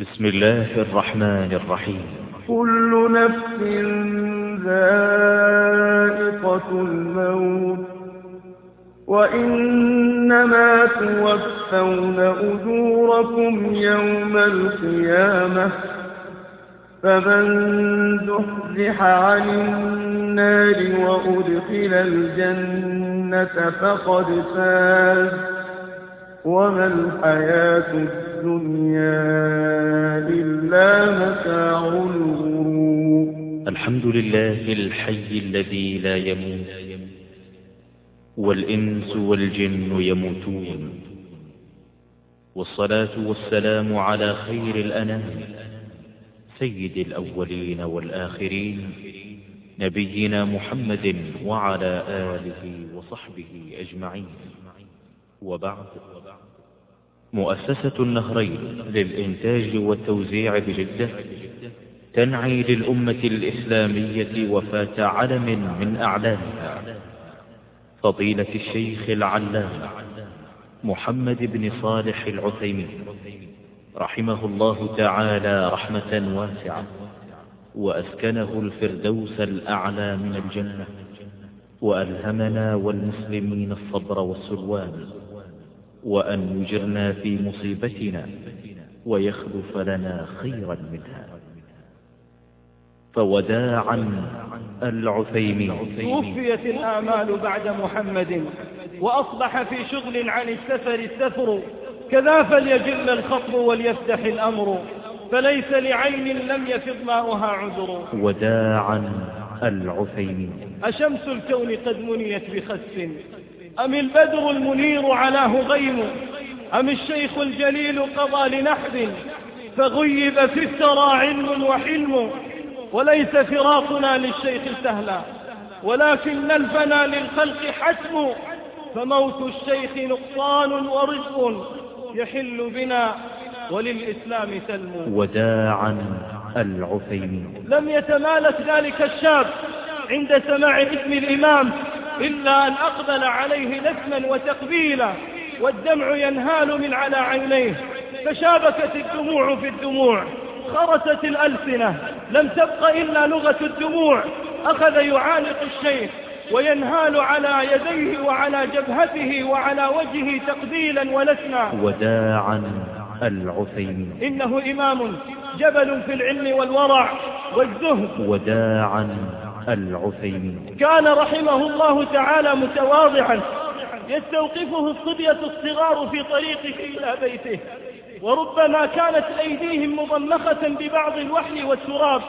بسم الله الرحمن الرحيم. كل نفس ذائقة الموت وإنما توفون أجوركم يوم القيامة فمن زحزح عن النار وأدخل الجنة فقد فاز وما الحياة الدنيا إلا متاع الغرور. الحمد لله الحي الذي لا يموت والإنس والجن يموتون والصلاة والسلام على خير الأنام سيد الأولين والآخرين نبينا محمد وعلى آله وصحبه أجمعين. وبعد. مؤسسة النهرين للإنتاج والتوزيع بجدة تنعي للأمة الإسلامية وفاة علم من أعلامها. فضيلة الشيخ العلامة محمد بن صالح العثيمين رحمه الله تعالى رحمة واسعة وأسكنه الفردوس الأعلى من الجنة وألهمنا والمسلمين الصبر والسلوان. وأن يجرنا في مصيبتنا ويخلف لنا خيرا منها. فوداعا العثيمين. توفيت الآمال بعد محمد وأصبح في شغل عن السفر السفر. كذا فليجل الخطب وليفتح الأمر. فليس لعين لم يفض ماؤها عذر. وداعا العثيمين. أشمس الكون قد منيت بخس. أم البدر المنير علاه غيم أم الشيخ الجليل قضى لنحب؟ فغيب في الثرى علم وحلم. وليس فراقنا للشيخ سهلا. ولكن الفنا للخلق حتم. فموت الشيخ نقصان ورزق يحل بنا وللإسلام سلم. وداعا العثيمين. لم يتمالك ذلك الشاب عند سماع اسم الإمام. إلا أن أقبل عليه نسما وتقبيلا والدمع ينهال من على عينيه. فشابكت الدموع في الدموع خرست الألسنة لم تبق إلا لغة الدموع. أخذ يعانق الشيخ وينهال على يديه وعلى جبهته وعلى وجهه تقبيلا ولسنا. وداعا العثيمين. إنه إمام جبل في العلم والورع والزهد. وداعا العثيمين. كان رحمه الله تعالى متواضعا يستوقفه الصبية الصغار في طريقه إلى بيته. وربما كانت أيديهم مضمخة ببعض الوحل والتراب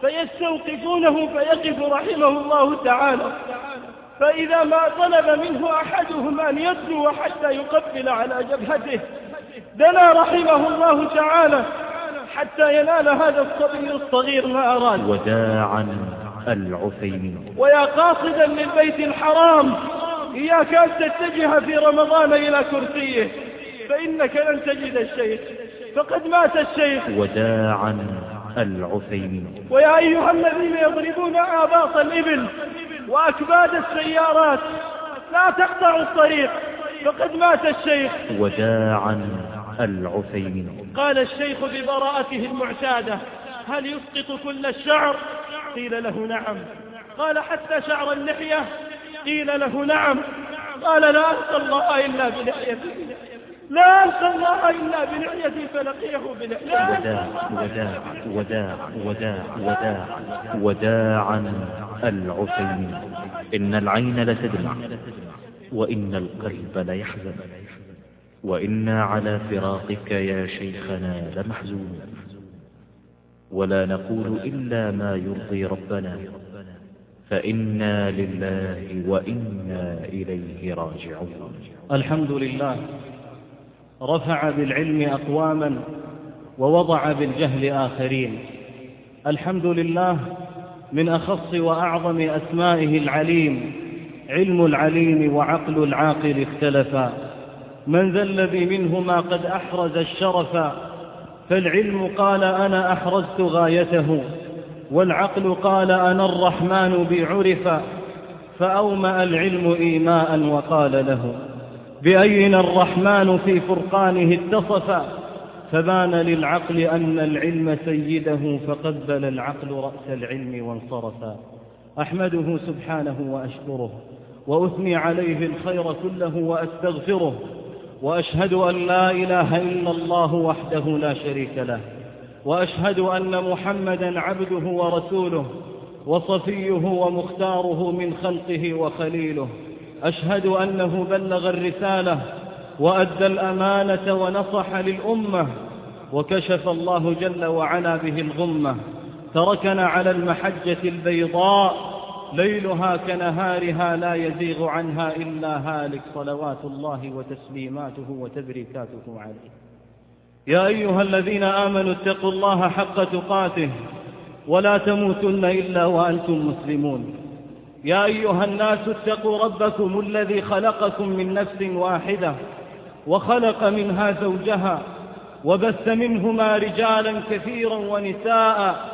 فيستوقفونه فيقف رحمه الله تعالى. فإذا ما طلب منه أحدهم أن يدنو حتى يقبل على جبهته دنا رحمه الله تعالى حتى ينال هذا الصبي الصغير ما أراد. وداعا العثيمين. ويا قاصدا للبيت الحرام إياك أن تتجه في رمضان إلى كرسيه فإنك لن تجد الشيخ فقد مات الشيخ. وداعا العثيمين. ويا أيها الذين يضربون آباط الإبل وأكباد السيارات لا تقطعوا الطريق فقد مات الشيخ. وداعا العثيمين. قال الشيخ ببراءته المعتادة هل يسقط كل الشعر؟ قيل له نعم. قال حتى شعر اللحية. قيل له نعم. قال لا أنسى الله إلا بلحيته لا أنسى الله إلا بلحيته فلقيه بلحيته وداع وداع وداع وداع وداع وداعا العثيمين. إن العين لتدمع وإن القلب ليحزن وإنا على فراقك يا شيخنا لمحزون. ولا نقول إلا ما يرضي ربنا. فإنا لله وإنا إليه راجعون. الحمد لله. رفع بالعلم أقواما ووضع بالجهل آخرين. الحمد لله من أخص وأعظم أسمائه العليم علم العليم وعقل العاقل اختلفا. من ذا الذي منهما قد أحرز الشرفا فالعلم قال أنا أحرزت غايته والعقل قال أنا الرحمن بي عرفا فأومأ العلم إيماء وقال له بأين الرحمن في فرقانه اتصفا فبان للعقل أن العلم سيده فقبل العقل رأس العلم وانصرفا أحمده سبحانه وأشكره وأثني عليه الخير كله وأستغفره. وأشهد أن لا إله إلا الله وحده لا شريك له وأشهد أن محمدا عبده ورسوله وصفيه ومختاره من خلقه وخليله. أشهد أنه بلغ الرسالة وأدى الأمانة ونصح للأمة وكشف الله جل وعلا به الغمة تركنا على المحجة البيضاء ليلها كنهارها لا يزيغ عنها إلا هالك صلوات الله وتسليماته وتبريكاته عليه. يا أيها الذين آمنوا اتقوا الله حق تقاته ولا تموتن إلا وأنتم مسلمون. يا أيها الناس اتقوا ربكم الذي خلقكم من نفس واحدة وخلق منها زوجها وبث منهما رجالا كثيرا ونساء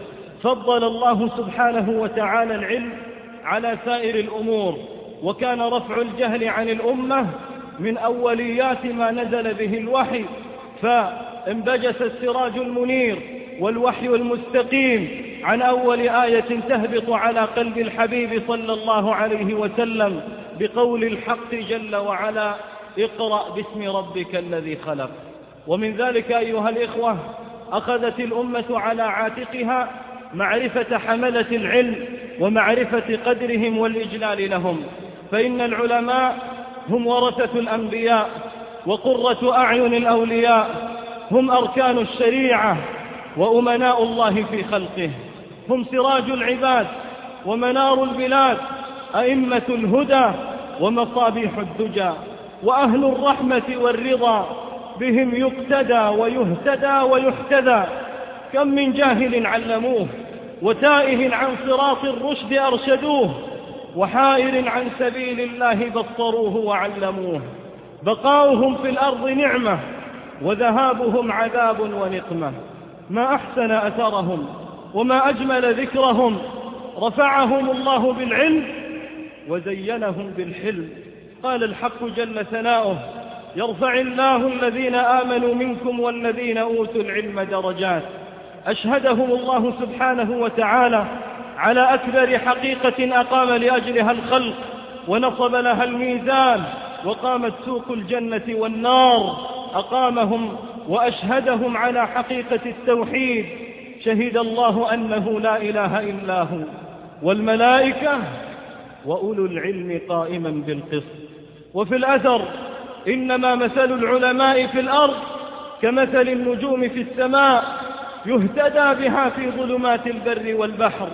فضل الله سبحانه وتعالى العلم على سائر الأمور وكان رفع الجهل عن الأمة من أوليات ما نزل به الوحي فانبجس السراج المنير والوحي المستقيم عن أول آية تهبط على قلب الحبيب صلى الله عليه وسلم بقول الحق جل وعلا اقرأ باسم ربك الذي خلق. ومن ذلك أيها الإخوة أخذت الأمة على عاتقها معرفة حملة العلم ومعرفة قدرهم والإجلال لهم. فإن العلماء هم ورثة الأنبياء وقرة أعين الأولياء. هم أركان الشريعة وأمناء الله في خلقه. هم سراج العباد ومنار البلاد. أئمة الهدى ومصابيح الدجى. وأهل الرحمة والرضا. بهم يقتدى ويهتدى ويحتذى كم من جاهل علموه وتائه عن صراط الرشد أرشدوه وحائر عن سبيل الله بصروه وعلموه. بقاؤهم في الأرض نعمة وذهابهم عذاب ونقمة. ما أحسن أثرهم وما أجمل ذكرهم. رفعهم الله بالعلم وزينهم بالحلم. قال الحق جل ثناؤه يرفع الله الذين آمنوا منكم والذين أوتوا العلم درجات. أشهدهم الله سبحانه وتعالى على أكبر حقيقة أقام لأجلها الخلق ونصب لها الميزان وقامت سوق الجنة والنار أقامهم وأشهدهم على حقيقة التوحيد شهد الله أنه لا إله إلا هو والملائكة وأولو العلم قائما بالقسط وفي الأثر إنما مثل العلماء في الأرض كمثل النجوم في السماء يهتدى بها في ظلمات البر والبحر.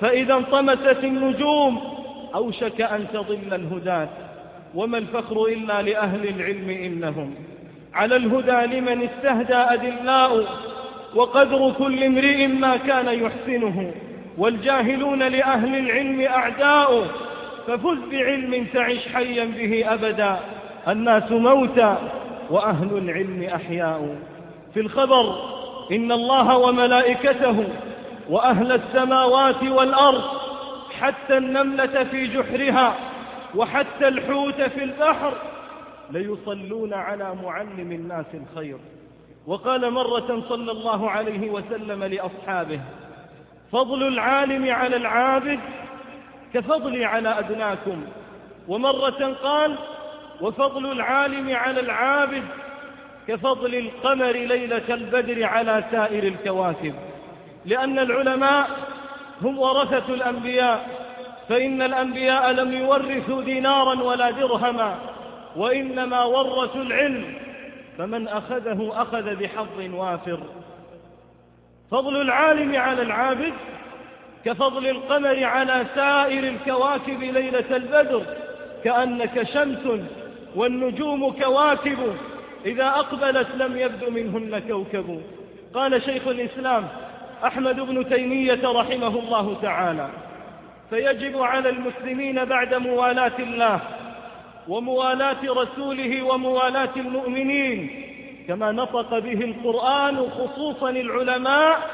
فإذا انطمست النجوم أوشك أن تضل الهداة. وما الفخر إلا لأهل العلم إنهم. على الهدى لمن استهدى أدلاء وقدر كل امرئ ما كان يحسنه. والجاهلون لأهل العلم أعداء ففز بعلم تعش حيا به أبدا. الناس موتى وأهل العلم أحياء. في الخبر إن الله وملائكته وأهل السماوات والأرض حتى النملة في جحرها وحتى الحوت في البحر ليصلون على معلم الناس الخير. وقال مرة صلى الله عليه وسلم لأصحابه فضل العالم على العابد كفضلي على أدناكم. ومرة قال وفضل العالم على العابد كفضل القمر ليلة البدر على سائر الكواكب. لأن العلماء هم ورثة الأنبياء فإن الأنبياء لم يورثوا دينارا ولا درهما وإنما ورثوا العلم فمن أخذه أخذ بحظ وافر. فضل العالم على العابد كفضل القمر على سائر الكواكب ليلة البدر كأنك شمس والنجوم كواكب. إذا أقبلت لم يبدو منهن كوكب. قال شيخ الإسلام أحمد بن تيمية رحمه الله تعالى فيجب على المسلمين بعد موالاة الله وموالاة رسوله وموالاة المؤمنين كما نطق به القرآن خصوصا العلماء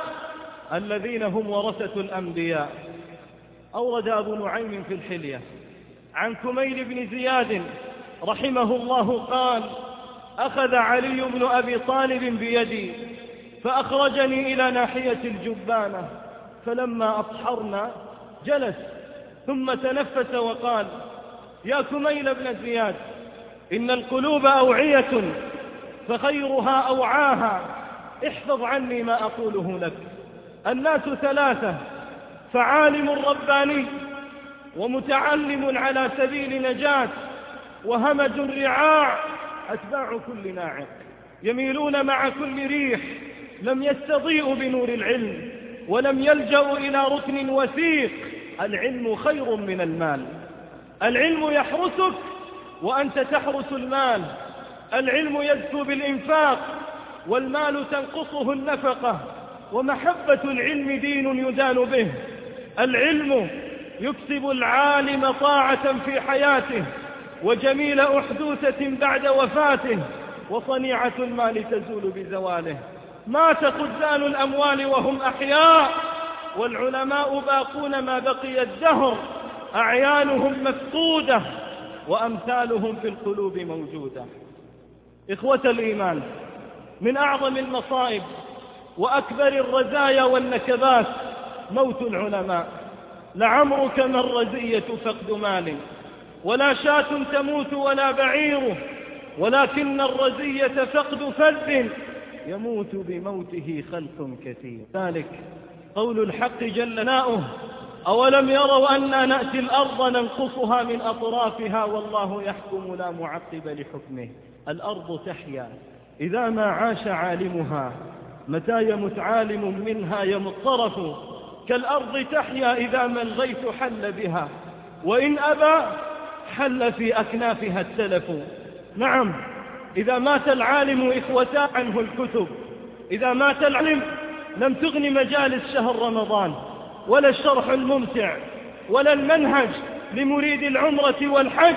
الذين هم ورثة الأنبياء. أورد أبو نعيم في الحلية عن كميل بن زياد رحمه الله قال أخذ علي بن أبي طالب بيدي فأخرجني إلى ناحية الجبانة فلما أصحرنا جلس ثم تنفس وقال يا كميل بن زياد إن القلوب أوعية فخيرها أوعاها احفظ عني ما أقوله لك. الناس ثلاثة فعالم رباني ومتعلم على سبيل نجاة وهمج رعاع أتباع كل ناعق. يميلون مع كل ريح. لم يستضيئوا بنور العلم. ولم يلجأوا إلى ركن وثيق. العلم خير من المال. العلم يحرسك وأنت تحرس المال. العلم يزكو بالإنفاق. والمال تنقصه النفقة. ومحبة العلم دين يدان به. العلم يكسب العالم طاعة في حياته. وجميل أحدوثة بعد وفاته وصنيعة المال تزول بزواله. مات خزان الأموال وهم أحياء والعلماء باقون ما بقي الدهر. أعيانهم مفقودة وأمثالهم في القلوب موجودة. إخوة الإيمان من أعظم المصائب وأكبر الرزايا والنكبات موت العلماء. لعمرك ما الرزية فقد مال. ولا شاة تموت ولا بعير ولكن الرزية فقد فذ يموت بموته خلق كثير. ذلك قول الحق جل ناؤه أولم يروا أنا نأتي الأرض ننقصها من أطرافها والله يحكم لا معقب لحكمه. الأرض تحيا إذا ما عاش عالمها متى يمت عالم منها يمت طرف كالأرض تحيا إذا ما الغيث حل بها وإن أبى حل في أكنافها التلف نعم إذا مات العالم إخوتا عنه الكتب. إذا مات العلم لم تغن مجالس شهر رمضان ولا الشرح الممتع ولا المنهج لمريد العمرة والحج.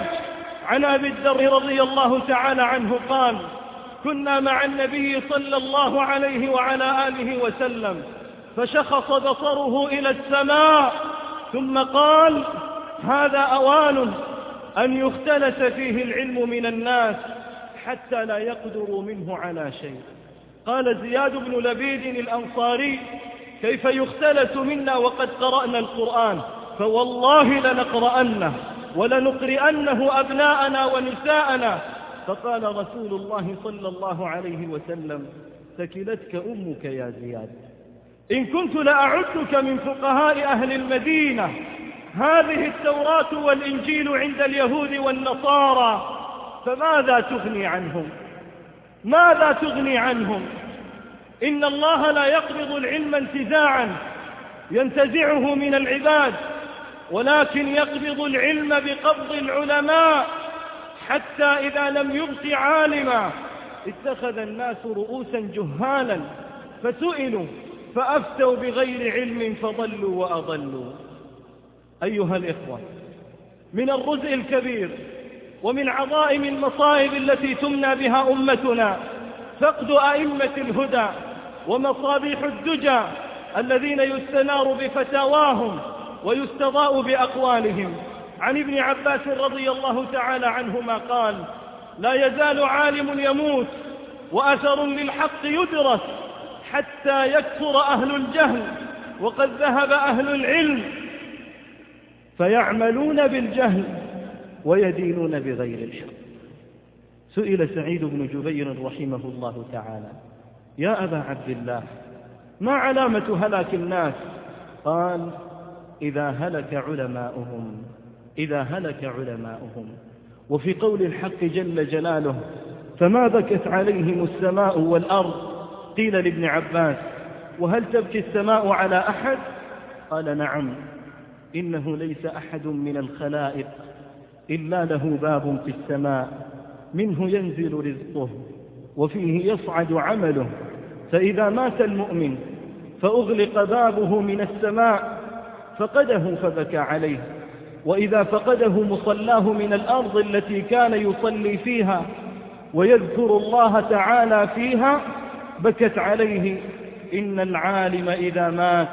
عن أبي الدر رضي الله تعالى عنه قال كنا مع النبي صلى الله عليه وعلى آله وسلم فشخص بصره إلى السماء ثم قال هذا أوان أن يختلس فيه العلم من الناس حتى لا يقدروا منه على شيء. قال زياد بن لبيد الأنصاري كيف يختلس منا وقد قرأنا القرآن؟ فوالله لنقرأنه ولنقرئنه أبناءنا ونساءنا. فقال رسول الله صلى الله عليه وسلم ثكلتك أمك يا زياد. إن كنت لأعدك من فقهاء أهل المدينة هذه التوراة والإنجيل عند اليهود والنصارى فماذا تغني عنهم؟ ماذا تغني عنهم؟ إن الله لا يقبض العلم انتزاعا ينتزعه من العباد ولكن يقبض العلم بقبض العلماء حتى إذا لم يبق عالما اتخذ الناس رؤوسا جهالا فسئلوا فأفتوا بغير علم فضلوا وأضلوا. أيها الإخوة من الرزء الكبير ومن عظائم المصائب التي تمنى بها أمتنا فقد أئمة الهدى ومصابيح الدجى الذين يستنار بفتاواهم ويستضاء بأقوالهم. عن ابن عباس رضي الله تعالى عنهما قال لا يزال عالم يموت وأثر للحق يدرس حتى يكثر أهل الجهل وقد ذهب أهل العلم فيعملون بالجهل ويدينون بغير الحق. سئل سعيد بن جبير رحمه الله تعالى يا أبا عبد الله ما علامة هلاك الناس؟ قال إذا هلك علماؤهم إذا هلك علماؤهم وفي قول الحق جل جلاله فما بكت عليهم السماء والأرض؟ قيل لابن عباس وهل تبكي السماء على أحد؟ قال نعم. إنه ليس أحد من الخلائق إلا له باب في السماء منه ينزل رزقه وفيه يصعد عمله فإذا مات المؤمن فأغلق بابه من السماء فقده فبكى عليه وإذا فقده مصلاه من الأرض التي كان يصلي فيها ويذكر الله تعالى فيها بكت عليه إن العالم إذا مات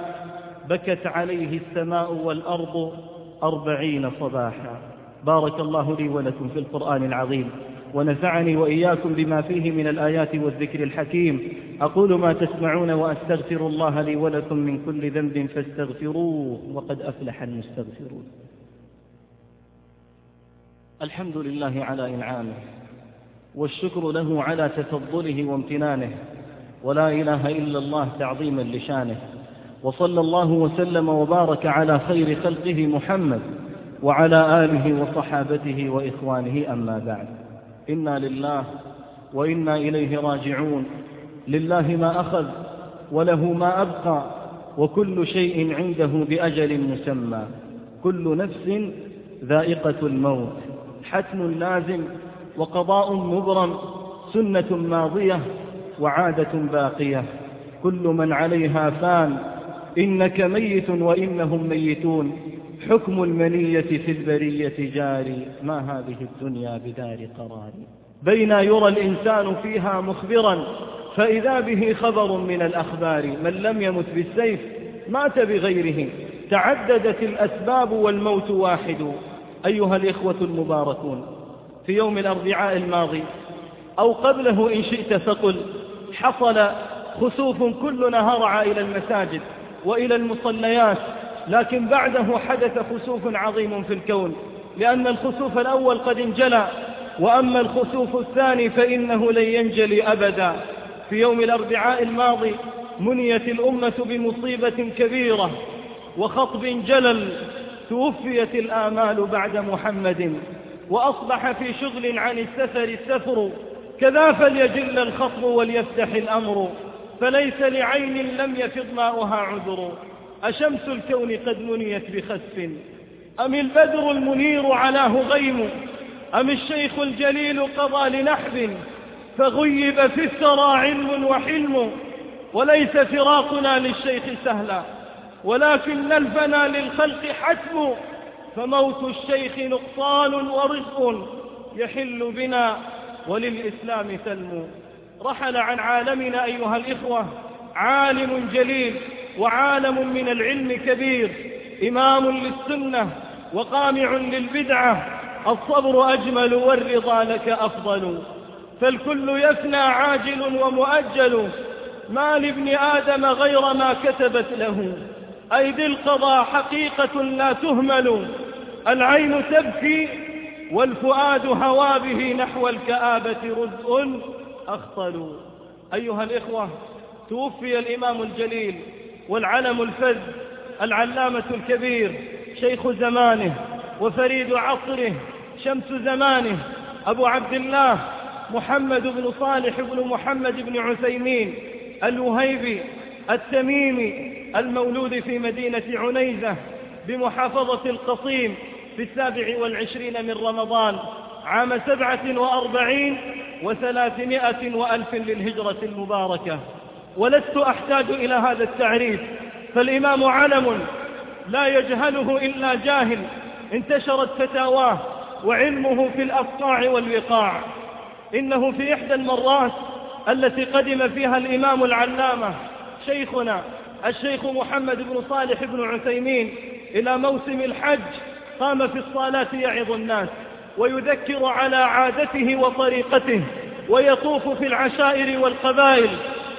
بكت عليه السماء والأرض أربعين صباحا. بارك الله لي ولكم في القرآن العظيم. ونفعني وإياكم بما فيه من الآيات والذكر الحكيم. أقول ما تسمعون وأستغفر الله لي ولكم من كل ذنب فاستغفروه وقد أفلح المستغفرون. الحمد لله على إنعامه والشكر له على تفضله وامتنانه. ولا إله إلا الله تعظيما لشانه. وصلى الله وسلم وبارك على خير خلقه محمد وعلى آله وصحابته وإخوانه أما بعد. إنا لله وإنا إليه راجعون. لله ما أخذ وله ما أبقى وكل شيء عنده بأجل مسمى. كل نفس ذائقة الموت. حتم لازم وقضاء مبرم سنة ماضية وعادة باقية. كل من عليها فان إنك ميت وإنهم ميتون. حكم المنية في البرية جاري. ما هذه الدنيا بدار قرار؟ بين يرى الإنسان فيها مخبرا فإذا به خبر من الأخبار. من لم يمت بالسيف مات بغيره. تعددت الأسباب والموت واحد. أيها الإخوة المباركون في يوم الأربعاء الماضي أو قبله إن شئت فقل حصل خسوف كلنا هرع إلى المساجد. وإلى المصليات لكن بعده حدث خسوف عظيم في الكون لأن الخسوف الأول قد انجلى وأما الخسوف الثاني فإنه لن ينجلي أبدا. في يوم الأربعاء الماضي منيت الأمة بمصيبة كبيرة وخطب جلل توفيت الآمال بعد محمد وأصبح في شغل عن السفر السفر كذا فليجل الخطب وليفتح الأمر. فليس لعين لم يفض ماؤها عذر. أشمس الكون قد منيت بخسف. أم البدر المنير علاه غيم أم الشيخ الجليل قضى لنحب؟ فغيب في الثرى علم وحلم. وليس فراقنا للشيخ سهلا. ولكن الفنا للخلق حتم. فموت الشيخ نقصان ورزق يحل بنا وللإسلام سلم رحل عن عالمنا أيها الإخوة عالم جليل وعالم من العلم كبير إمام للسنة وقامع للبدعة الصبر أجمل والرضا لك أفضل. فالكل يفنى عاجل ومؤجل ما لابن آدم غير ما كتبت له. أيدي القضاء حقيقة لا تهمل العين تبكي والفؤاد هوى به نحو الكآبة رزء. أخطل. أيها الإخوة توفي الإمام الجليل والعلم الفذ العلامة الكبير شيخ زمانه وفريد عصره شمس زمانه أبو عبد الله محمد بن صالح بن محمد بن عثيمين الوهيبي التميمي المولود في مدينة عنيزة بمحافظة القصيم في السابع والعشرين من رمضان. عام سبعة وأربعين وثلاثمائة وألف للهجرة المباركة. ولست أحتاج إلى هذا التعريف فالإمام علم لا يجهله إلا جاهل انتشرت فتاواه وعلمه في الأفقاع والوقاع. إنه في إحدى المرات التي قدم فيها الإمام العلامة شيخنا الشيخ محمد بن صالح بن عثيمين إلى موسم الحج قام في الصلاة يعظ الناس. ويذكر على عادته وطريقته ويطوف في العشائر والقبائل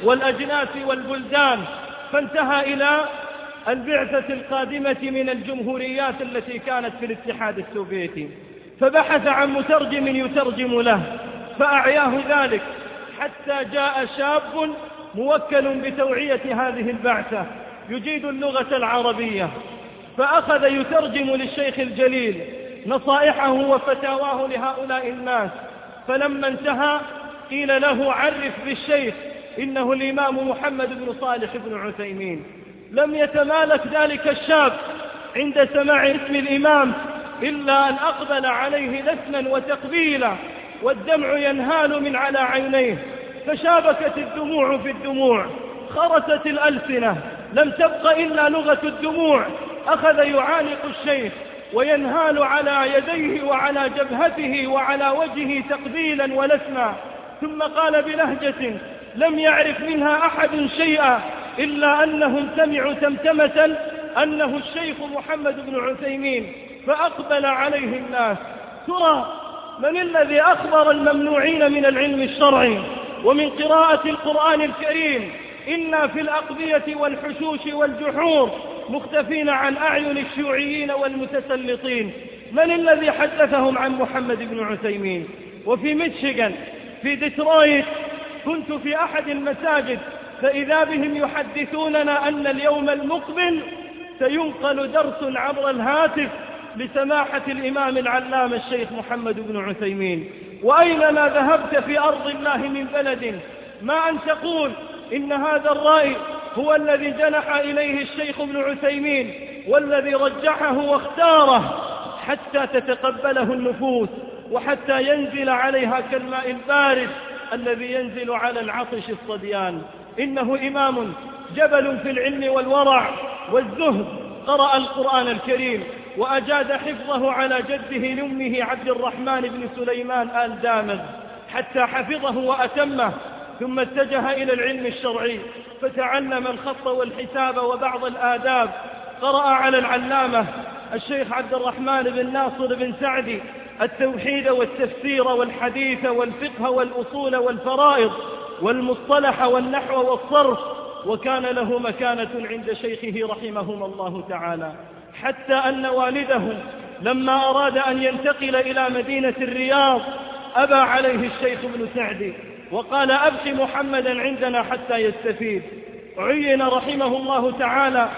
والأجناس والبلدان. فانتهى إلى البعثة القادمة من الجمهوريات التي كانت في الاتحاد السوفيتي. فبحث عن مترجم يترجم له فأعياه ذلك حتى جاء شاب موكل بتوعية هذه البعثة يجيد اللغة العربية. فأخذ يترجم للشيخ الجليل نصائحه وفتاواه لهؤلاء الناس. فلما انتهى قيل له عرف بالشيخ إنه الإمام محمد بن صالح بن عثيمين. لم يتمالك ذلك الشاب عند سماع اسم الإمام إلا أن أقبل عليه لسنا وتقبيلا والدمع ينهال من على عينيه. فشابكت الدموع في الدموع خرست الألسنة لم تبق إلا لغة الدموع أخذ يعانق الشيخ. وينهال على يديه وعلى جبهته وعلى وجهه تقبيلا ولسما ثم قال بلهجة لم يعرف منها أحد شيئا إلا أنهم سمعوا تمتمة أنه الشيخ محمد بن عثيمين فأقبل عليه الناس. ترى من الذي أخبر الممنوعين من العلم الشرعي ومن قراءة القرآن الكريم إنا في الأقضية والحشوش والجحور مختفين عن أعين الشيوعيين والمتسلطين. من الذي حدثهم عن محمد بن عثيمين؟ وفي ميشيغان في ديترويت كنت في أحد المساجد فإذا بهم يحدثوننا أن اليوم المقبل سينقل درس عبر الهاتف لسماحة الإمام العلامة الشيخ محمد بن عثيمين. وأينما ذهبت في أرض الله من بلد ما أن تقول إن هذا الرأي هو الذي جنح إليه الشيخ ابن عثيمين والذي رجحه واختاره حتى تتقبله النفوس وحتى ينزل عليها كالماء البارد الذي ينزل على العطش الصديان إنه إمام جبل في العلم والورع والزهد. قرأ القرآن الكريم وأجاد حفظه على جده لأمه عبد الرحمن بن سليمان آل دامغ حتى حفظه وأتمه ثم اتجه إلى العلم الشرعي فتعلم الخط والحساب وبعض الآداب. قرأ على العلامة الشيخ عبد الرحمن بن ناصر بن سعدي التوحيد والتفسير والحديث والفقه والأصول والفرائض والمصطلح والنحو والصرف وكان له مكانة عند شيخه رحمهما الله تعالى. حتى أن والده لما أراد أن ينتقل إلى مدينة الرياض أبى عليه الشيخ ابن سعدي. وقال أبق محمدا عندنا حتى يستفيد. عين رحمه الله تعالى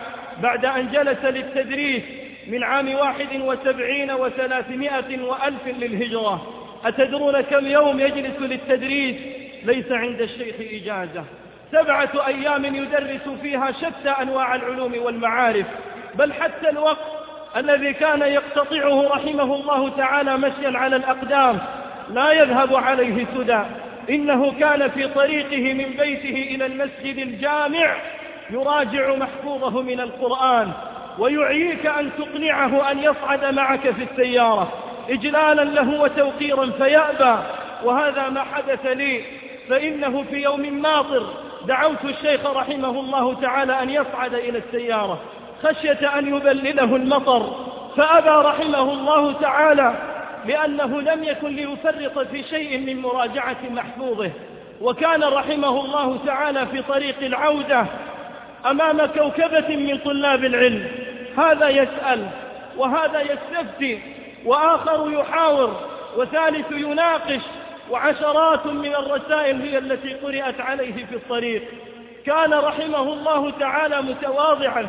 بعد أن جلس للتدريس من عام واحد وسبعين وثلاثمائة وألف للهجرة. أتدرون كم يوم يجلس للتدريس؟ ليس عند الشيخ إجازة. سبعة أيام يدرس فيها شتى أنواع العلوم والمعارف. بل حتى الوقت الذي كان يقتطعه رحمه الله تعالى مشيا على الأقدام لا يذهب عليه سدى. إنه كان في طريقه من بيته إلى المسجد الجامع يراجع محفوظه من القرآن ويعييك أن تقنعه أن يصعد معك في السيارة إجلالا له وتوقيرا فيأبى. وهذا ما حدث لي. فإنه في يوم ماطر دعوت الشيخ رحمه الله تعالى أن يصعد إلى السيارة خشية أن يبلله المطر. فأبى رحمه الله تعالى لأنه لم يكن ليفرط في شيء من مراجعة محفوظه. وكان رحمه الله تعالى في طريق العودة أمام كوكبة من طلاب العلم. هذا يسأل وهذا يستفتي وآخر يحاور وثالث يناقش وعشرات من الرسائل هي التي قرأت عليه في الطريق. كان رحمه الله تعالى متواضعا.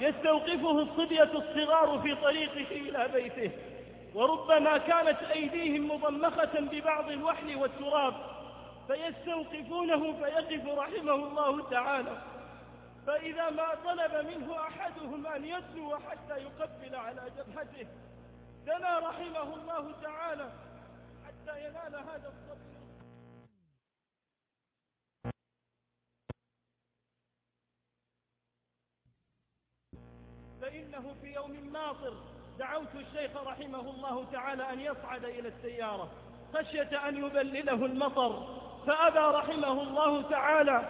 يستوقفه الصبية الصغار في طريقه إلى بيته. وربما كانت أيديهم مضمخة ببعض الوحل والتراب فيستوقفونه فيقف رحمه الله تعالى. فإذا ما طلب منه أحدهم أن يدنو حتى يقبل على جبهته دنا رحمه الله تعالى حتى ينال هذا الصبي فإنه في يوم ماطر دعوت الشيخ رحمه الله تعالى أن يصعد إلى السيارة خشية أن يبلله المطر. فأبى رحمه الله تعالى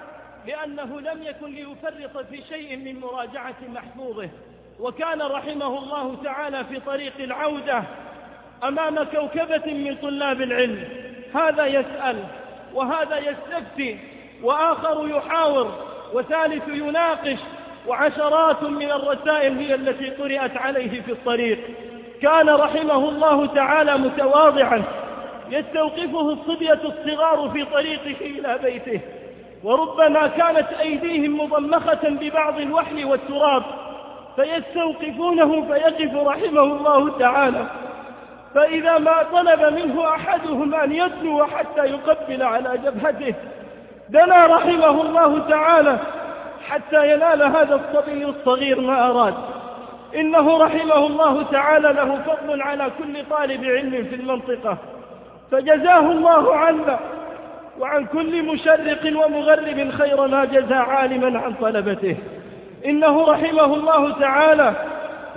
لأنه لم يكن ليفرط في شيء من مراجعة محفوظه. وكان رحمه الله تعالى في طريق العودة أمام كوكبة من طلاب العلم. هذا يسأل وهذا يستفتي وآخر يحاور وثالث يناقش وعشرات من الرسائل هي التي قرأت عليه في الطريق. كان رحمه الله تعالى متواضعا يستوقفه الصبية الصغار في طريقه إلى بيته. وربما كانت أيديهم مضمخة ببعض الوحل والتراب فيستوقفونه فيقف رحمه الله تعالى. فإذا ما طلب منه أحدهم أن يدنو حتى يقبل على جبهته دنا رحمه الله تعالى حتى ينال هذا الصبي الصغير ما أراد. إنه رحمه الله تعالى له فضل على كل طالب علم في المنطقة. فجزاه الله عنا وعن كل مشرق ومغرب خير ما جزى عالما عن طلبته. إنه رحمه الله تعالى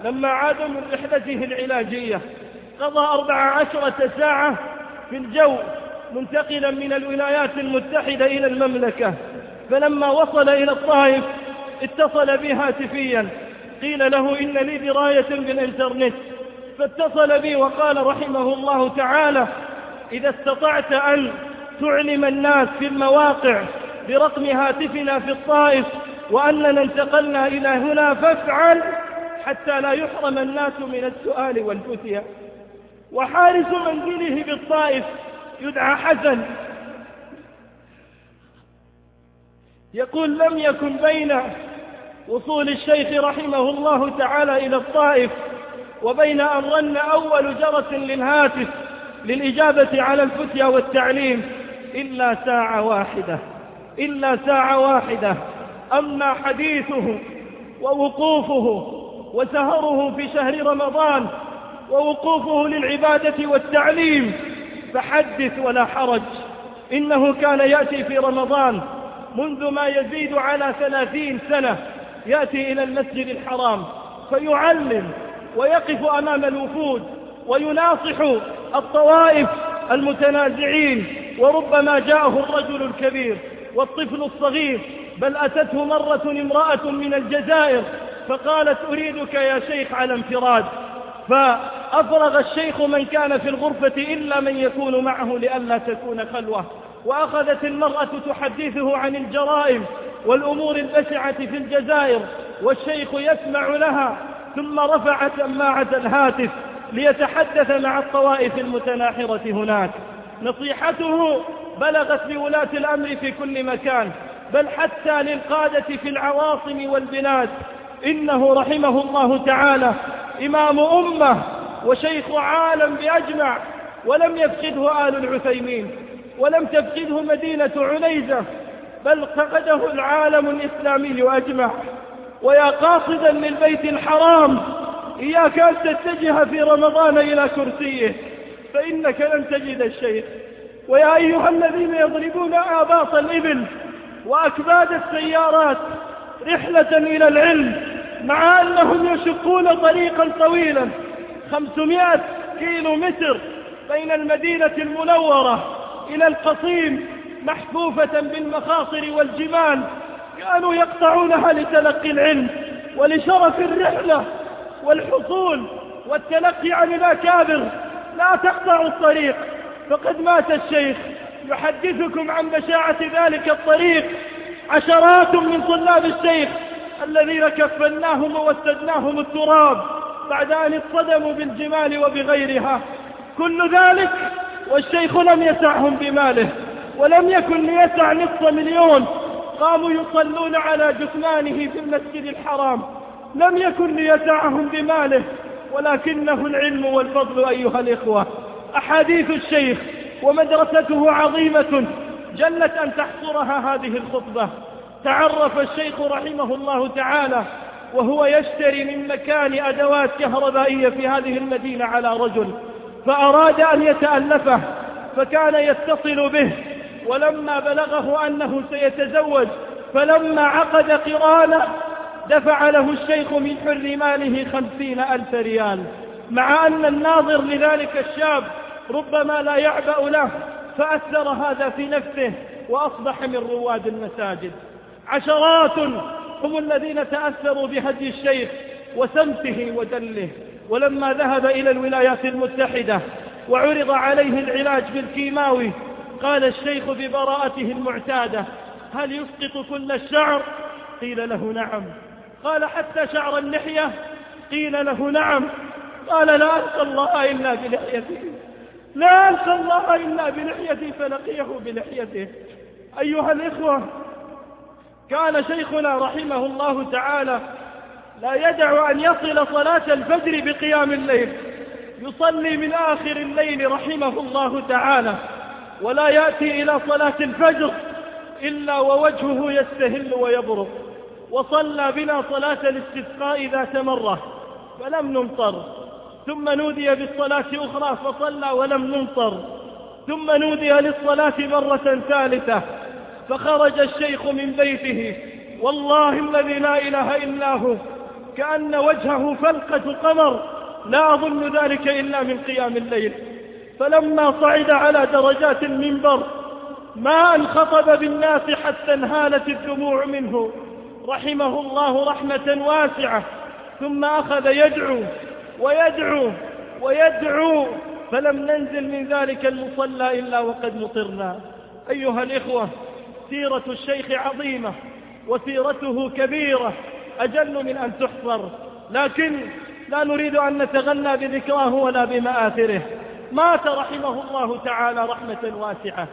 لما عاد من رحلته العلاجية قضى أربع عشرة ساعة في الجو منتقلا من الولايات المتحدة إلى المملكة. فلما وصل إلى الطائف اتصل بي هاتفيا قيل له إن لي دراية بالإنترنت. فاتصل بي وقال رحمه الله تعالى إذا استطعت أن تعلم الناس في المواقع برقم هاتفنا في الطائف وأننا انتقلنا إلى هنا فافعل حتى لا يحرم الناس من السؤال والفتيا وحارس منزله بالطائف يدعى حسن يقول لم يكن بين وصول الشيخ رحمه الله تعالى إلى الطائف وبين أن رن أول جرس للهاتف للإجابة على الفتيا والتعليم إلا ساعة واحدة إلا ساعة واحدة. أما حديثه ووقوفه وسهره في شهر رمضان ووقوفه للعبادة والتعليم فحدث ولا حرج. إنه كان يأتي في رمضان منذ ما يزيد على ثلاثين سنة يأتي إلى المسجد الحرام فيعلم ويقف أمام الوفود ويناصح الطوائف المتنازعين وربما جاءه الرجل الكبير والطفل الصغير بل أتته مرة امرأة من الجزائر فقالت أريدك يا شيخ على انفراد فأفرغ الشيخ من كان في الغرفة إلا من يكون معه لئلا تكون خلوة وأخذت المرأة تحدثه عن الجرائم والأمور البشعة في الجزائر والشيخ يسمع لها ثم رفع سماعة الهاتف ليتحدث مع الطوائف المتناحرة هناك. نصيحته بلغت لولاة الأمر في كل مكان بل حتى للقادة في العواصم والبلاد. إنه رحمه الله تعالى إمام أمة وشيخ عالم بأجمع ولم يفقده آل العثيمين. ولم تفقده مدينة عنيزة بل فقده العالم الإسلامي أجمع ويا قاصدا للبيت الحرام إياك أن تتجه في رمضان إلى كرسيه فإنك لن تجد الشيخ. ويا أيها الذين يضربون آباط الإبل وأكباد السيارات رحلة إلى العلم مع أنهم يشقون طريقا طويلا خمسمائة كيلو متر بين المدينة المنورة إلى القصيم محفوفة بالمخاصر والجبال كانوا يقطعونها لتلقي العلم ولشرف الرحلة والحصول والتلقي عن الأكابر لا تقطعوا الطريق فقد مات الشيخ. يحدثكم عن بشاعة ذلك الطريق. عشرات من طلاب الشيخ الذين كفناهم ووسدناهم التراب بعد أن اصطدموا بالجمال وبغيرها. كل ذلك والشيخ لم يسعهم بماله ولم يكن ليسع نصف مليون. قاموا يصلون على جثمانه في المسجد الحرام. لم يكن ليسعهم بماله ولكنه العلم والفضل أيها الإخوة. أحاديث الشيخ ومدرسته عظيمة جلت أن تحصرها هذه الخطبة. تعرف الشيخ رحمه الله تعالى وهو يشتري من مكان أدوات كهربائية في هذه المدينة على رجل. فأراد أن يتألفه فكان يتصل به ولما بلغه أنه سيتزوج فلما عقد قرانه دفع له الشيخ من حر ماله خمسين ألف ريال. مع أن الناظر لذلك الشاب ربما لا يعبأ له فأثر هذا في نفسه وأصبح من رواد المساجد. عشرات هم الذين تأثروا بهدي الشيخ وسمته ودله. ولما ذهب إلى الولايات المتحدة وعرض عليه العلاج بالكيماوي قال الشيخ ببراءته المعتادة هل يسقط كل الشعر؟ قيل له نعم. قال حتى شعر اللحية قيل له نعم. قال لا ألقى الله إلا بلحيته. لا ألقى الله إلا بلحيته فلقيه بلحيته. أيها الإخوة كان شيخنا رحمه الله تعالى لا يدع أن يصل صلاة الفجر بقيام الليل. يصلي من آخر الليل رحمه الله تعالى ولا يأتي إلى صلاة الفجر إلا ووجهه يستهل ويبرق. وصلى بنا صلاة الاستسقاء ذات مرة فلم نمطر. ثم نودي بالصلاة أخرى فصلى ولم نمطر. ثم نودي للصلاة مرة ثالثة فخرج الشيخ من بيته. والله الذي لا إله إلا هو كأن وجهه فلقة قمر لا أظن ذلك إلا من قيام الليل. فلما صعد على درجات المنبر ما أن خطب بالناس حتى انهالت الدموع منه. رحمه الله رحمة واسعة. ثم أخذ يدعو ويدعو ويدعو. فلم ننزل من ذلك المصلى إلا وقد مطرنا. أيها الإخوة سيرة الشيخ عظيمة وسيرته كبيرة. أجل من أن تحصر لكن لا نريد أن نتغنى بذكراه ولا بمآثره. مات رحمه الله تعالى رحمة واسعة.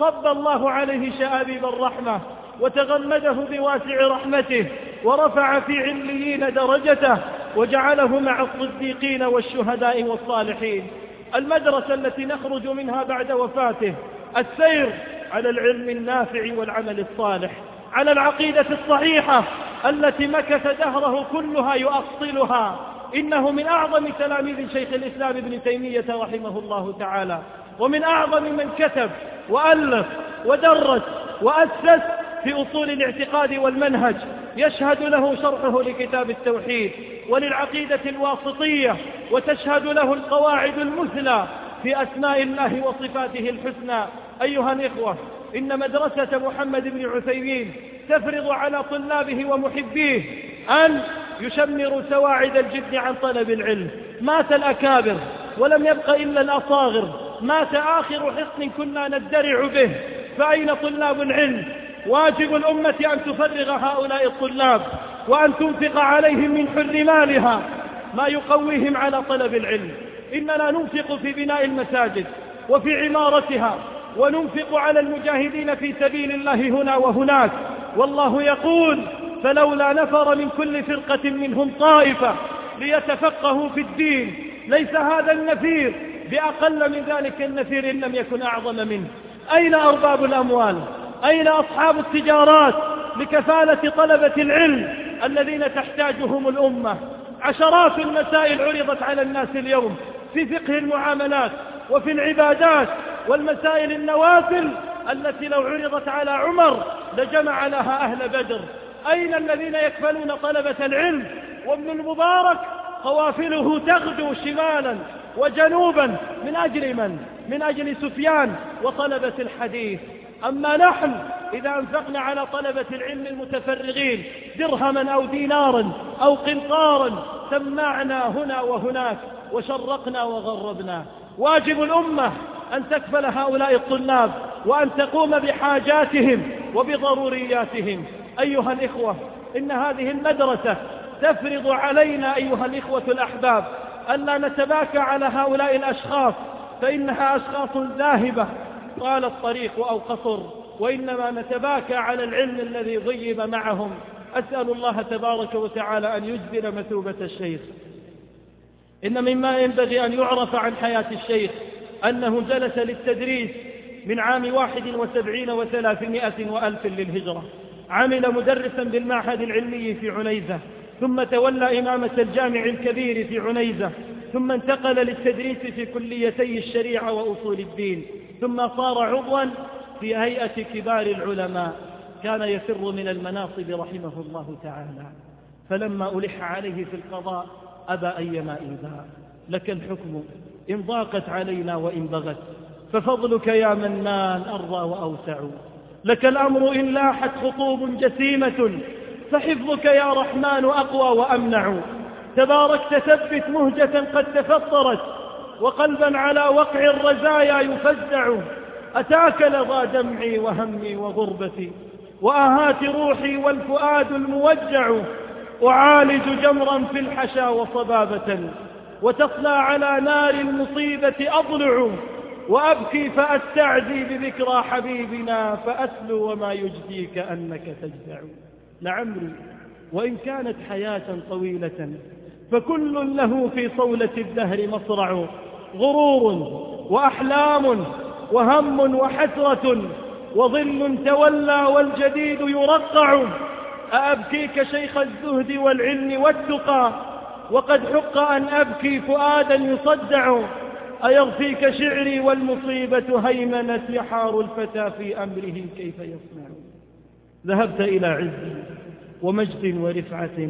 صب الله عليه شآبيب الرحمة وتغمده بواسع رحمته ورفع في عليين درجته وجعله مع الصديقين والشهداء والصالحين. المدرسة التي نخرج منها بعد وفاته السير على العلم النافع والعمل الصالح على العقيدة الصحيحة التي مكث دهره كلها يؤصلها. إنه من أعظم تلاميذ شيخ الإسلام ابن تيمية رحمه الله تعالى. ومن أعظم من كتب وألف ودرس وأسس في أصول الاعتقاد والمنهج. يشهد له شرحه لكتاب التوحيد وللعقيدة الواسطية. وتشهد له القواعد المثلى في أسماء الله وصفاته الحسنى. أيها الإخوة إن مدرسة محمد بن عثيمين تفرض على طلابه ومحبيه أن يشمروا سواعد الجد عن طلب العلم. مات الأكابر ولم يبق إلا الأصاغر. مات آخر حصن كنا ندرع به. فأين طلاب العلم؟ واجب الأمة أن تفرغ هؤلاء الطلاب وأن تنفق عليهم من حر مالها ما يقويهم على طلب العلم. إننا ننفق في بناء المساجد وفي عمارتها وننفق على المجاهدين في سبيل الله هنا وهناك. والله يقول فلولا نفر من كل فرقة منهم طائفة ليتفقهوا في الدين ليس هذا النفير بأقل من ذلك النفير إن لم يكن أعظم منه. أين أرباب الأموال؟ أين أصحاب التجارات؟ لكفالة طلبة العلم الذين تحتاجهم الأمة. عشرات المسائل عرضت على الناس اليوم في فقه المعاملات وفي العبادات والمسائل النوافل التي لو عرضت على عمر لجمع لها أهل بدر. أين الذين يكفلون طلبة العلم؟ وابن المبارك قوافله تغدو شمالا وجنوبا. من أجل من؟ من أجل سفيان وطلبة الحديث. أما نحن إذا أنفقنا على طلبة العلم المتفرغين درهما أو دينارا أو قنطارا سمعنا هنا وهناك وشرقنا وغربنا. واجب الأمة أن تكفل هؤلاء الطلاب. وأن تقوم بحاجاتهم وبضرورياتهم. أيها الإخوة إن هذه المدرسة تفرض علينا أيها الإخوة الأحباب ألا نتباكى على هؤلاء الأشخاص فإنها أشخاص ذاهبة. طال الطريق أو قصر وإنما نتباكى على العلم الذي ضيب معهم. أسأل الله تبارك وتعالى أن يجزل مثوبة الشيخ. إن مما ينبغي أن يعرف عن حياة الشيخ أنه جلس للتدريس من عام واحد وسبعين وثلاثمائة وألف للهجرة. عمل مدرسا بالمعهد العلمي في عنيزة. ثم تولى إمامة الجامع الكبير في عنيزة. ثم انتقل للتدريس في كليتي الشريعة وأصول الدين. ثم صار عضوا في هيئة كبار العلماء. كان يفر من المناصب رحمه الله تعالى. فلما ألح عليه في القضاء أبى أيما إيذاء لك الحكم. إن ضاقت علينا وإن بغت. ففضلك يا منان أرضى وأوسع. لك الأمر إن لاحت خطوب جسيمة فحفظك يا رحمن أقوى وأمنع. تباركت ثبت مهجة قد تفطرت وقلبا على وقع الرزايا يفزع. أتاك لظى دمعي وهمي وغربتي وآهات روحي والفؤاد الموجع. أعالج جمرا في الحشا وصبابة وتصلى على نار المصيبة أضلع. وأبكي فأستعزي بذكرى حبيبنا فأسلو وما يجديك أنك تجزع. لعمري وإن كانت حياة طويلة فكل له في صولة الدهر مصرع. غرور وأحلام وهم وحسرة وظل تولى والجديد يرقع. أأبكيك شيخ الزهد والعلم والتقى وقد حق أن أبكي فؤادا يصدع. أيغفيك شعري والمصيبة هيمنت يحار الفتى في أمره كيف يصنع. ذهبت إلى عزي ومجد ورفعة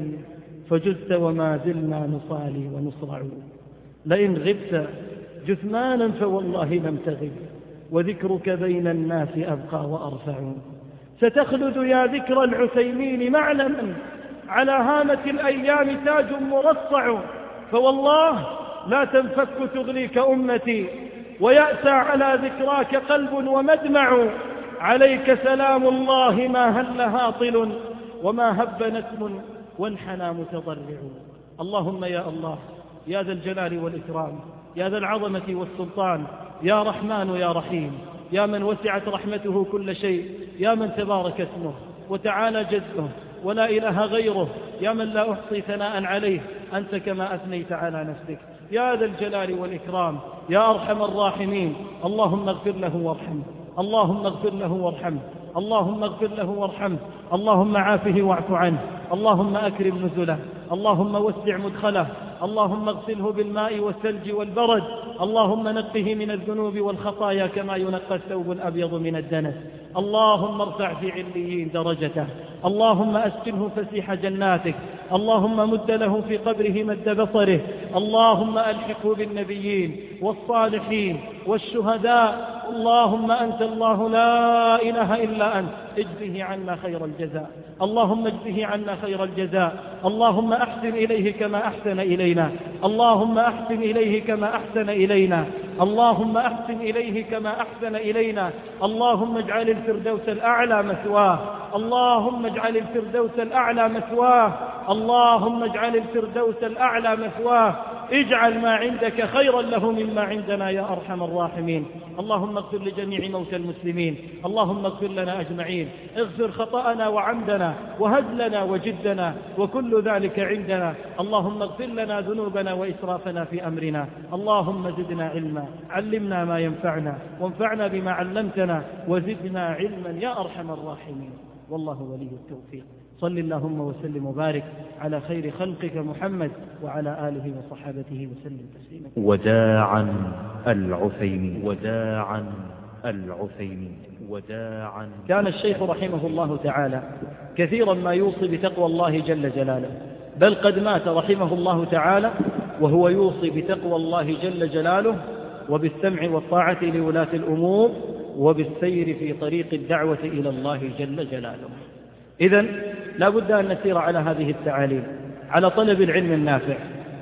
فجزت وما زلنا نصالي ونصرع. لئن غبت جثمانا فوالله لم تغب. وذكرك بين الناس أبقى وأرفع. ستخلد يا ذكر العثيمين معلما على هامة الأيام تاج مرصع. فوالله لا تنفك تغنيك أمتي ويأسى على ذكراك قلب ومدمع. عليك سلام الله ما هل هاطل وما هب نسم وانحنى متضرع. اللهم يا الله يا ذا الجلال والإكرام يا ذا العظمة والسلطان يا رحمن يا رحيم يا من وسعت رحمته كل شيء يا من تبارك اسمه وتعالى جده ولا إله غيره يا من لا أحصي ثناء عليه أنت كما أثنيت على نفسك. يا ذا الجلال والإكرام يا أرحم الراحمين. اللهم اغفر له وارحمه. اللهم اغفر له وارحمه. اللهم اغفر له وارحمه. اللهم عافه واعف عنه. اللهم أكرم نزله. اللهم وسع مدخله. اللهم اغسله بالماء والثلج والبرد. اللهم نقه من الذنوب والخطايا كما ينقى الثوب الأبيض من الدنس. اللهم ارفع في عليين درجته. اللهم أسكنه فسيح جناتك. اللهم مد له في قبره مد بصره. اللهم ألحقه بالنبيين والصالحين والشهداء اللهم أنت الله لا إله إلا أنت. اجزه عنا خير الجزاء. اللهم اجزه عنا خير الجزاء. اللهم أحسن إليه كما أحسن إلينا. اللهم أحسن إليه كما أحسن إلينا. اللهم أحسن إليه كما أحسن إلينا. اللهم اجعل الفردوس الأعلى مثواه. اللهم اجعل الفردوس الأعلى مثواه. اللهم اجعل الفردوس الأعلى مثواه. اجعل ما عندك خيرا له مما عندنا يا أرحم الراحمين. اللهم اغفر لجميع موتى المسلمين. اللهم اغفر لنا أجمعين. اغفر خطأنا وعمدنا وهزلنا وجدنا وكل ذلك عندنا. اللهم اغفر لنا ذنوبنا وإسرافنا في أمرنا. اللهم زدنا علما. علمنا ما ينفعنا. وانفعنا بما علمتنا. وزدنا علما يا أرحم الراحمين. والله ولي التوفيق. صل اللهم وسلم وبارك على خير خلقك محمد وعلى آله وصحابته وسلم تسليما وداعا العثيمين. وداعا العثيمين. وداعا كان الشيخ رحمه الله تعالى كثيرا ما يوصي بتقوى الله جل جلاله بل قد مات رحمه الله تعالى وهو يوصي بتقوى الله جل جلاله وبالسمع والطاعة لولاة الأمور وبالسير في طريق الدعوة إلى الله جل جلاله. إذا لا بد أن نسير على هذه التعاليم على طلب العلم النافع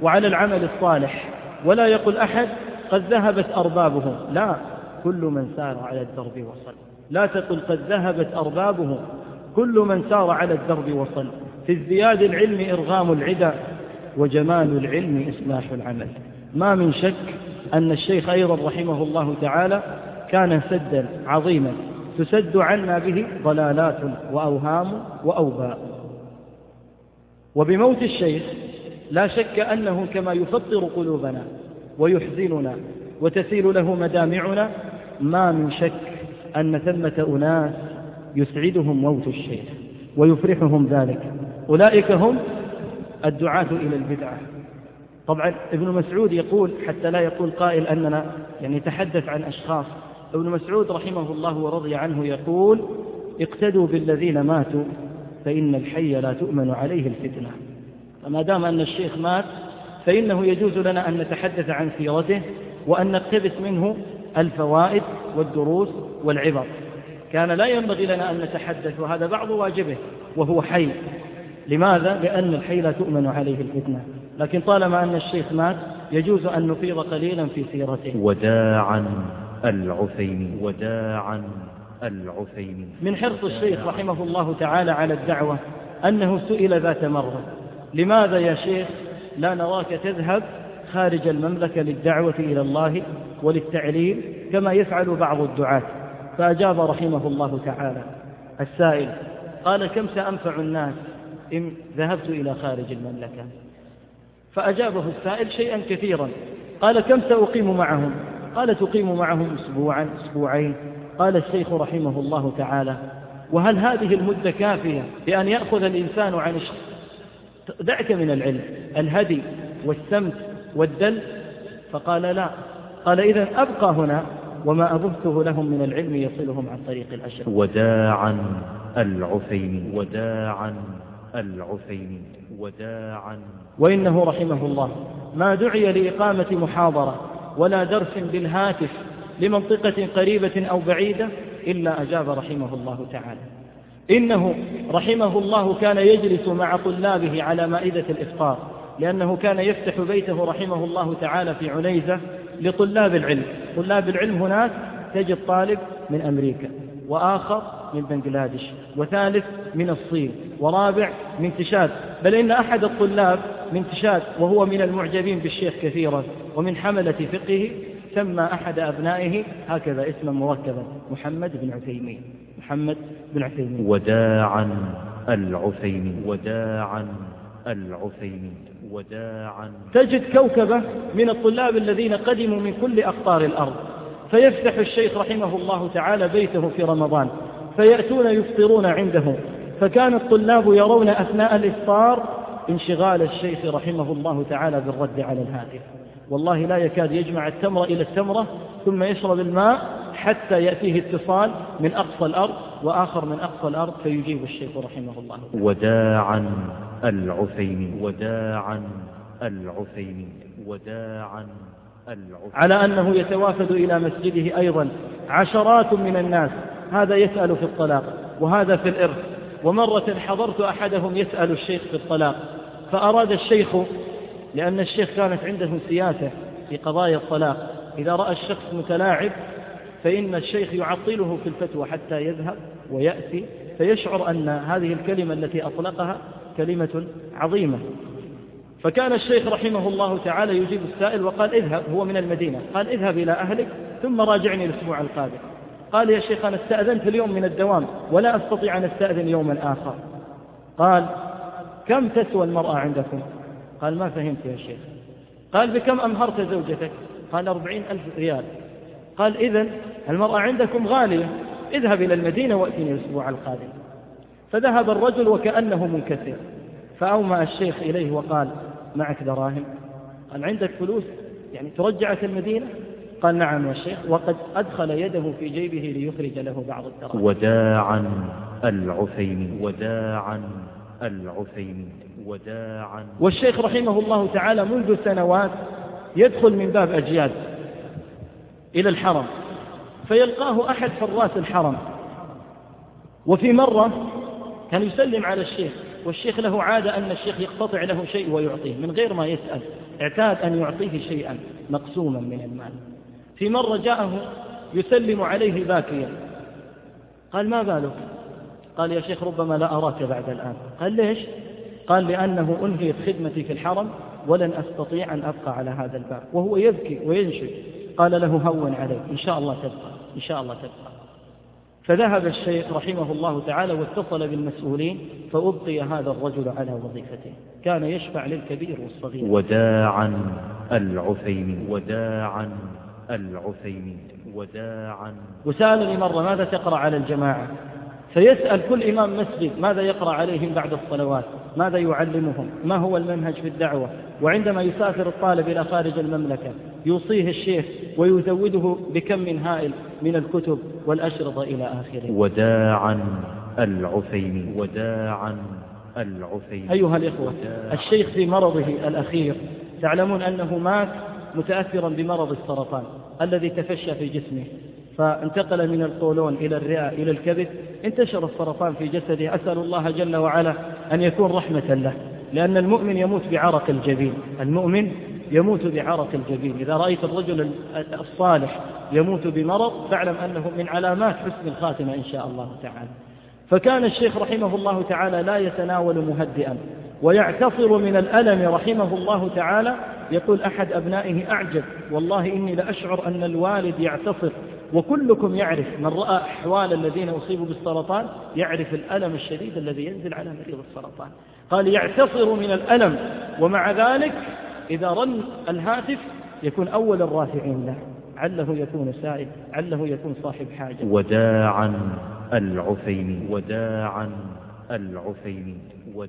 وعلى العمل الصالح. ولا يقول أحد قد ذهبت أربابه لا كل من سار على الدرب وصل. لا تقل قد ذهبت أربابه كل من سار على الدرب وصل. في ازدياد العلم إرغام العدا وجمال العلم إصلاح العمل. ما من شك أن الشيخ أيضا رحمه الله تعالى كان سدا عظيما. تسد عنا به ضلالات وأوهام وأوباء. وبموت الشيخ لا شك أنه كما يفطر قلوبنا ويحزننا وتسيل له مدامعنا ما من شك أن ثمة أناس يسعدهم موت الشيخ ويفرحهم ذلك. أولئك هم الدعاة إلى البدعة. طبعا ابن مسعود يقول حتى لا يقول قائل أننا يعني نتحدث عن أشخاص ابن مسعود رحمه الله ورضي عنه يقول اقتدوا بالذين ماتوا فإن الحي لا تؤمن عليه الفتنة. فما دام أن الشيخ مات فإنه يجوز لنا أن نتحدث عن سيرته وأن نقتبس منه الفوائد والدروس والعبر. كان لا ينبغي لنا أن نتحدث وهذا بعض واجبه وهو حي. لماذا؟ لأن الحي لا تؤمن عليه الفتنة. لكن طالما أن الشيخ مات يجوز أن نفيض قليلا في سيرته. وداعا. العثيمين. وداعا العثيمين. من حرص الشيخ رحمه الله تعالى على الدعوة أنه سئل ذات مرة لماذا يا شيخ لا نراك تذهب خارج المملكة للدعوة إلى الله وللتعليم كما يفعل بعض الدعاة؟ فأجاب رحمه الله تعالى السائل قال كم سأنفع الناس إن ذهبت إلى خارج المملكة؟ فأجابه السائل شيئا كثيرا قال كم سأقيم معهم؟ قال تقيم معهم أسبوعا أسبوعين. قال الشيخ رحمه الله تعالى وهل هذه المدة كافية بأن يأخذ الإنسان عن دعك من العلم الهدي والسمت والدل؟ فقال لا. قال إذا أبقى هنا وما أبثه لهم من العلم يصلهم عن طريق الأشر وداعا العثيمين. وداعا العثيمين. وداعا وإنه رحمه الله ما دعي لإقامة محاضرة ولا درس بالهاتف لمنطقة قريبة أو بعيدة إلا أجاب رحمه الله تعالى. إنه رحمه الله كان يجلس مع طلابه على مائدة الإفطار لأنه كان يفتح بيته رحمه الله تعالى في عنيزة لطلاب العلم. طلاب العلم هناك تجد طالب من أمريكا وآخر من بنغلاديش وثالث من الصين ورابع من تشاد. بل إن أحد الطلاب من تشاد وهو من المعجبين بالشيخ كثيرا. ومن حملة فقهه سمى أحد أبنائه هكذا اسما مركبا محمد بن عثيمين محمد بن عثيمين. وداعا العثيمين. وداعا العثيمين. وداعا تجد كوكبة من الطلاب الذين قدموا من كل أقطار الأرض. فيفتح الشيخ رحمه الله تعالى بيته في رمضان. فيأتون يفطرون عنده. فكان الطلاب يرون أثناء الإفطار انشغال الشيخ رحمه الله تعالى بالرد على الهاتف. والله لا يكاد يجمع التمرة إلى التمرة ثم يشرب الماء حتى يأتيه اتصال من أقصى الأرض وآخر من أقصى الأرض فيجيب الشيخ رحمه الله. وداعا العثيمين. وداعا العثيمين. وداعا العثيمين. على أنه يتوافد إلى مسجده أيضا عشرات من الناس هذا يسأل في الطلاق وهذا في الإرث ومرة حضرت أحدهم يسأل الشيخ في الطلاق فأراد الشيخ لأن الشيخ كانت عنده سياسة في قضايا الطلاق. إذا رأى الشخص متلاعب فإن الشيخ يعطله في الفتوى حتى يذهب ويأتي فيشعر أن هذه الكلمة التي أطلقها كلمة عظيمة. فكان الشيخ رحمه الله تعالى يجيب السائل وقال اذهب. هو من المدينة. قال اذهب إلى أهلك ثم راجعني الأسبوع القادم. قال يا شيخ أنا استأذنت اليوم من الدوام ولا أستطيع أن أستأذن يوما آخر قال كم تسوى المرأة عندكم؟ قال ما فهمت يا شيخ. قال بكم أمهرت زوجتك؟ قال أربعين ألف ريال. قال إذا المرأة عندكم غالية. اذهب إلى المدينة وأتني الأسبوع القادم. فذهب الرجل وكأنه منكسر. فأومأ الشيخ إليه وقال معك دراهم؟ قال عندك فلوس؟ يعني ترجعك المدينة؟ قال نعم يا شيخ. وقد أدخل يده في جيبه ليخرج له بعض الدراهم. وداعا العثيمين. وداعا العثيمين. وداعا. والشيخ رحمه الله تعالى منذ سنوات يدخل من باب أجياد إلى الحرم فيلقاه أحد حراس الحرم. وفي مرة كان يسلم على الشيخ والشيخ له عادة أن الشيخ يقتطع له شيء ويعطيه من غير ما يسأل. اعتاد أن يعطيه شيئا مقسوما من المال. في مرة جاءه يسلم عليه باكيا. قال ما بالك؟ قال يا شيخ ربما لا أراك بعد الآن. قال ليش؟ قال لأنه أنهيت خدمتي في الحرم ولن أستطيع أن أبقى على هذا الباب. وهو يبكي وينشد. قال له هون عليك. إن شاء الله تبقى. إن شاء الله تبقى. فذهب الشيخ رحمه الله تعالى واتصل بالمسؤولين فأبقي هذا الرجل على وظيفته. كان يشفع للكبير والصغير. وداعا العثيمين. وداعا العثيمين. وداعا. وسألني مرة ماذا تقرأ على الجماعة؟ فيسأل كل إمام مسجد ماذا يقرأ عليهم بعد الصلوات ماذا يعلمهم ما هو المنهج في الدعوة. وعندما يسافر الطالب إلى خارج المملكة يوصيه الشيخ ويزوده بكم من هائل من الكتب والأشرطة إلى آخره. وداعا العثيمين. وداعا العثيمين. أيها الإخوة الشيخ في مرضه الأخير تعلمون أنه مات متأثرا بمرض السرطان الذي تفشى في جسمه. فانتقل من القولون إلى الرئة إلى الكبد انتشر السرطان في جسده. أسأل الله جل وعلا أن يكون رحمة له لأن المؤمن يموت بعرق الجبين. المؤمن يموت بعرق الجبين. إذا رأيت الرجل الصالح يموت بمرض فاعلم أنه من علامات حسن الخاتمة إن شاء الله تعالى. فكان الشيخ رحمه الله تعالى لا يتناول مهدئا ويعتصر من الألم رحمه الله تعالى. يقول أحد أبنائه أعجب والله إني لأشعر أن الوالد يعتصر. وكلكم يعرف من رأى أحوال الذين أصيبوا بالسرطان يعرف الألم الشديد الذي ينزل على مريض السرطان. قال يعتصر من الألم ومع ذلك إذا رن الهاتف يكون أول الرافعين له. عله يكون سائل عله يكون صاحب حاجة. وداعا العثيمين وداعا العثيمين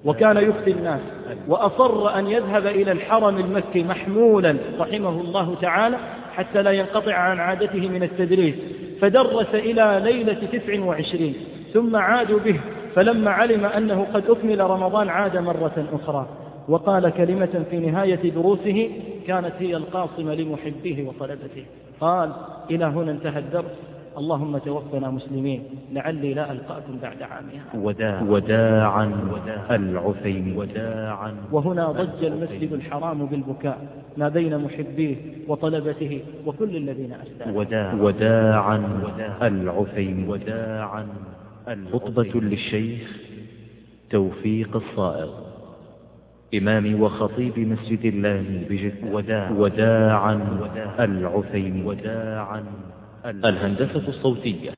وكان يفتي الناس. وأصر أن يذهب إلى الحرم المكي محمولا رحمه الله تعالى. حتى لا ينقطع عن عادته من التدريس فدرس إلى ليلة تسع وعشرين ثم عادوا به فلما علم أنه قد أكمل رمضان عاد مرة أخرى. وقال كلمة في نهاية دروسه كانت هي القاصمة لمحبيه وطلبته. قال إلى هنا انتهى الدرس. اللهم توفنا مسلمين. لعلي لا ألقاكم بعد عامها. وداعا. وداعا العثيم وداعا وهنا ضج المسجد الحرام بالبكاء ما بين محبيه وطلبته وكل الذين أسلموا. وداعا. وداعا العثيم وداعا خطبة للشيخ توفيق الصائغ إمام وخطيب مسجد الله بجد. وداعا. وداعا العثيم وداعا الهندسة الصوتية.